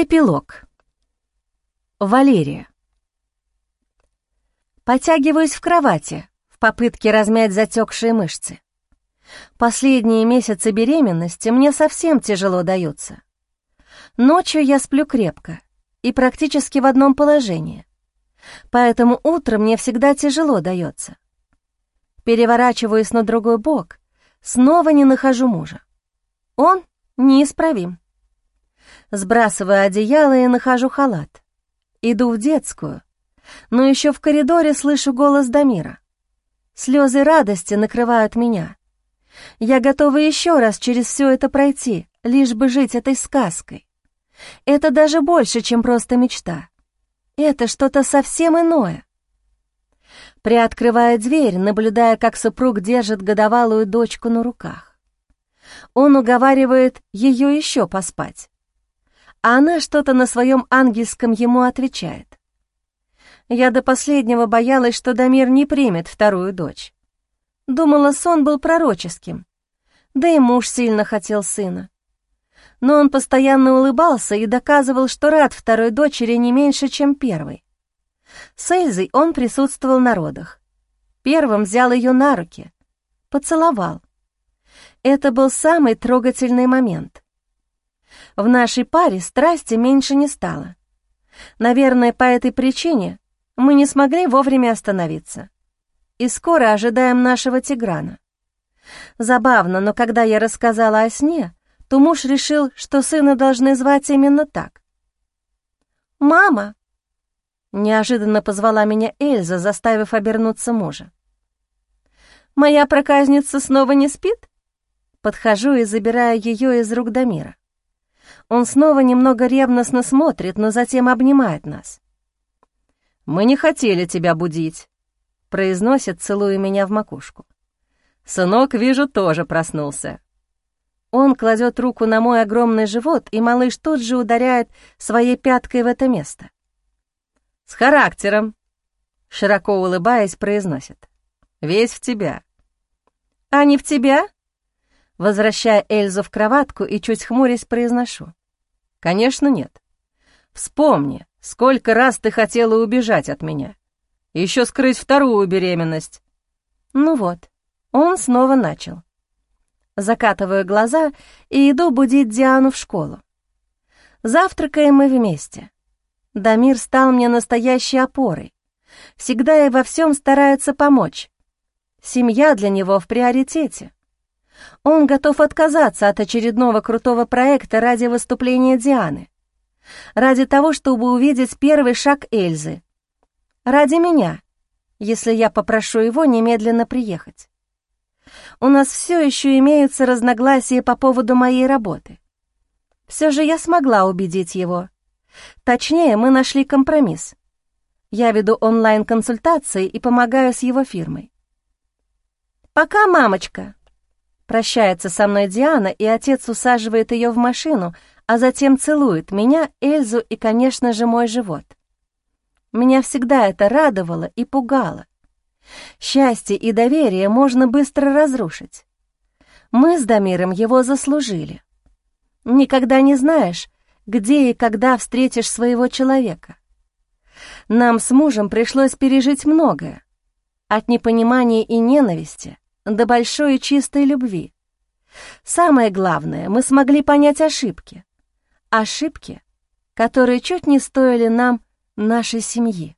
Эпилог. Валерия. Потягиваюсь в кровати в попытке размять затекшие мышцы. Последние месяцы беременности мне совсем тяжело даются. Ночью я сплю крепко и практически в одном положении, поэтому утром мне всегда тяжело дается. Переворачиваюсь на другой бок, снова не нахожу мужа. Он неисправим. Сбрасываю одеяло и нахожу халат. Иду в детскую, но еще в коридоре слышу голос Дамира. Слезы радости накрывают меня. Я готова еще раз через все это пройти, лишь бы жить этой сказкой. Это даже больше, чем просто мечта. Это что-то совсем иное. Приоткрывая дверь, наблюдая, как супруг держит годовалую дочку на руках. Он уговаривает ее еще поспать а она что-то на своем ангельском ему отвечает. Я до последнего боялась, что Дамир не примет вторую дочь. Думала, сон был пророческим, да и муж сильно хотел сына. Но он постоянно улыбался и доказывал, что рад второй дочери не меньше, чем первой. С Эльзой он присутствовал на родах. Первым взял ее на руки, поцеловал. Это был самый трогательный момент — в нашей паре страсти меньше не стало. Наверное, по этой причине мы не смогли вовремя остановиться. И скоро ожидаем нашего Тиграна. Забавно, но когда я рассказала о сне, то муж решил, что сына должны звать именно так. «Мама!» — неожиданно позвала меня Эльза, заставив обернуться мужа. «Моя проказница снова не спит?» Подхожу и забираю ее из рук Дамира. Он снова немного ревностно смотрит, но затем обнимает нас. «Мы не хотели тебя будить», — произносит, целуя меня в макушку. «Сынок, вижу, тоже проснулся». Он кладет руку на мой огромный живот, и малыш тут же ударяет своей пяткой в это место. «С характером», — широко улыбаясь, произносит. «Весь в тебя». «А не в тебя?» Возвращая Эльзу в кроватку и чуть хмурясь произношу. Конечно, нет. Вспомни, сколько раз ты хотела убежать от меня. Еще скрыть вторую беременность. Ну вот, он снова начал. Закатываю глаза и иду будить Диану в школу. Завтракаем мы вместе. Дамир стал мне настоящей опорой. Всегда и во всем старается помочь. Семья для него в приоритете. Он готов отказаться от очередного крутого проекта ради выступления Дианы. Ради того, чтобы увидеть первый шаг Эльзы. Ради меня, если я попрошу его немедленно приехать. У нас все еще имеются разногласия по поводу моей работы. Все же я смогла убедить его. Точнее, мы нашли компромисс. Я веду онлайн-консультации и помогаю с его фирмой. «Пока, мамочка», Прощается со мной Диана, и отец усаживает ее в машину, а затем целует меня, Эльзу и, конечно же, мой живот. Меня всегда это радовало и пугало. Счастье и доверие можно быстро разрушить. Мы с Дамиром его заслужили. Никогда не знаешь, где и когда встретишь своего человека. Нам с мужем пришлось пережить многое. От непонимания и ненависти до большой и чистой любви. Самое главное, мы смогли понять ошибки. Ошибки, которые чуть не стоили нам нашей семьи.